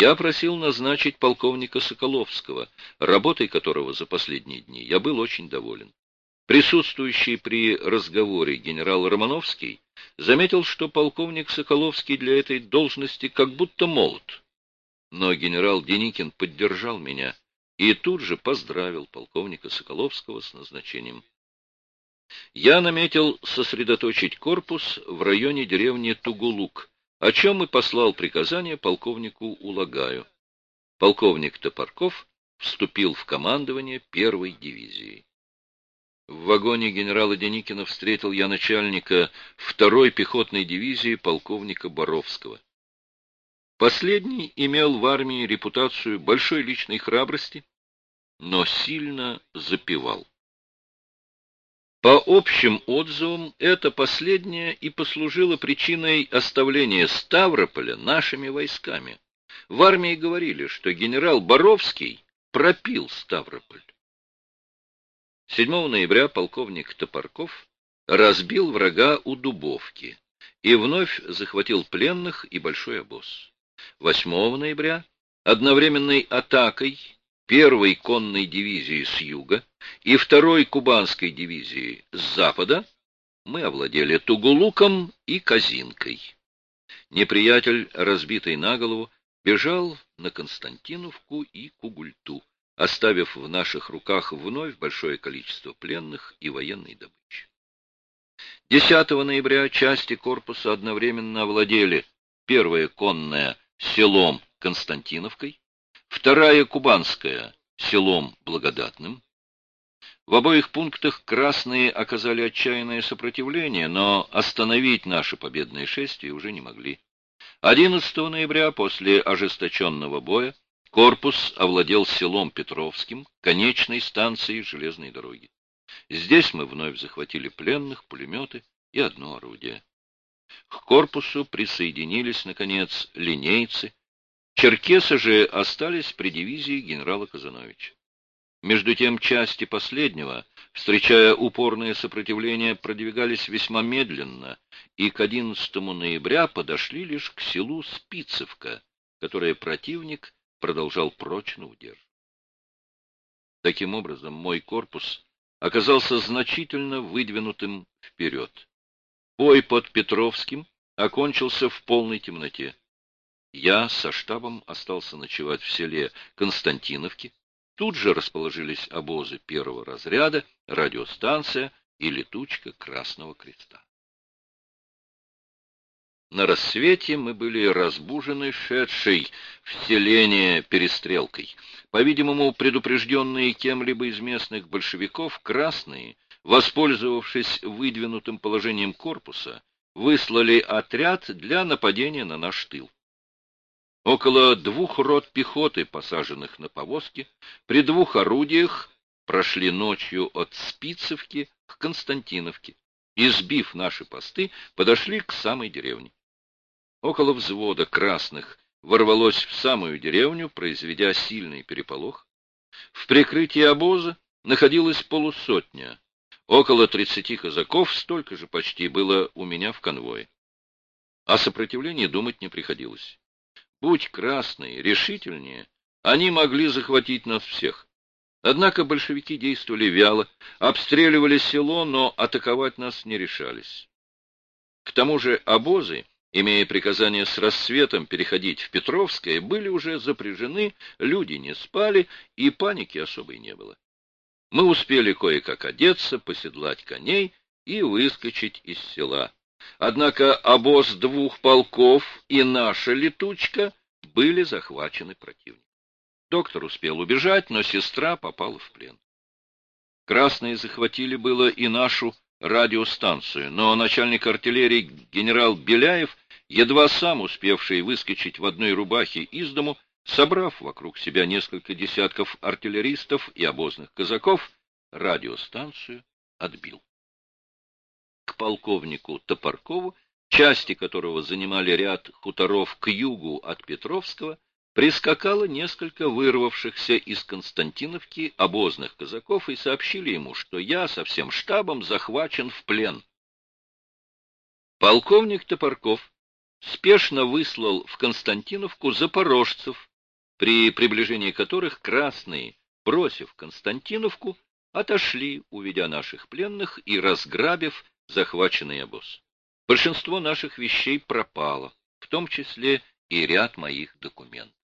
Я просил назначить полковника Соколовского, работой которого за последние дни я был очень доволен. Присутствующий при разговоре генерал Романовский заметил, что полковник Соколовский для этой должности как будто молод. Но генерал Деникин поддержал меня и тут же поздравил полковника Соколовского с назначением. Я наметил сосредоточить корпус в районе деревни Тугулук, о чем и послал приказание полковнику Улагаю. Полковник Топорков вступил в командование первой дивизии. В вагоне генерала Деникина встретил я начальника второй пехотной дивизии полковника Боровского. Последний имел в армии репутацию большой личной храбрости, но сильно запивал. По общим отзывам, это последнее и послужило причиной оставления Ставрополя нашими войсками. В армии говорили, что генерал Боровский пропил Ставрополь. 7 ноября полковник Топорков разбил врага у Дубовки и вновь захватил пленных и большой обоз. 8 ноября одновременной атакой первой конной дивизии с юга и второй кубанской дивизии с запада мы овладели Тугулуком и Казинкой. Неприятель, разбитый на голову, бежал на Константиновку и Кугульту, оставив в наших руках вновь большое количество пленных и военной добычи. 10 ноября части корпуса одновременно овладели первая конная селом Константиновкой, вторая кубанская селом Благодатным. В обоих пунктах красные оказали отчаянное сопротивление, но остановить наше победное шествие уже не могли. 11 ноября после ожесточенного боя корпус овладел селом Петровским, конечной станцией железной дороги. Здесь мы вновь захватили пленных, пулеметы и одно орудие. К корпусу присоединились, наконец, линейцы, Черкесы же остались при дивизии генерала Казановича. Между тем части последнего, встречая упорное сопротивление, продвигались весьма медленно и к 11 ноября подошли лишь к селу Спицевка, которое противник продолжал прочно удерживать. Таким образом, мой корпус оказался значительно выдвинутым вперед. Бой под Петровским окончился в полной темноте. Я со штабом остался ночевать в селе Константиновки. Тут же расположились обозы первого разряда, радиостанция и летучка Красного Креста. На рассвете мы были разбужены шедшей в селение перестрелкой. По-видимому, предупрежденные кем-либо из местных большевиков, красные, воспользовавшись выдвинутым положением корпуса, выслали отряд для нападения на наш тыл. Около двух рот пехоты, посаженных на повозки, при двух орудиях прошли ночью от Спицевки к Константиновке и, сбив наши посты, подошли к самой деревне. Около взвода красных ворвалось в самую деревню, произведя сильный переполох. В прикрытии обоза находилась полусотня. Около тридцати казаков, столько же почти было у меня в конвое. О сопротивлении думать не приходилось. Будь красные, решительнее, они могли захватить нас всех. Однако большевики действовали вяло, обстреливали село, но атаковать нас не решались. К тому же обозы, имея приказание с рассветом переходить в Петровское, были уже запряжены, люди не спали, и паники особой не было. Мы успели кое-как одеться, поседлать коней и выскочить из села. Однако обоз двух полков и наша летучка были захвачены противником. Доктор успел убежать, но сестра попала в плен. Красные захватили было и нашу радиостанцию, но начальник артиллерии генерал Беляев, едва сам успевший выскочить в одной рубахе из дому, собрав вокруг себя несколько десятков артиллеристов и обозных казаков, радиостанцию отбил полковнику Топоркову, части которого занимали ряд хуторов к югу от Петровского, прискакало несколько вырвавшихся из Константиновки обозных казаков и сообщили ему, что я со всем штабом захвачен в плен. Полковник Топорков спешно выслал в Константиновку запорожцев при приближении которых красные, бросив Константиновку, отошли, уведя наших пленных и разграбив захваченный обоз. Большинство наших вещей пропало, в том числе и ряд моих документов.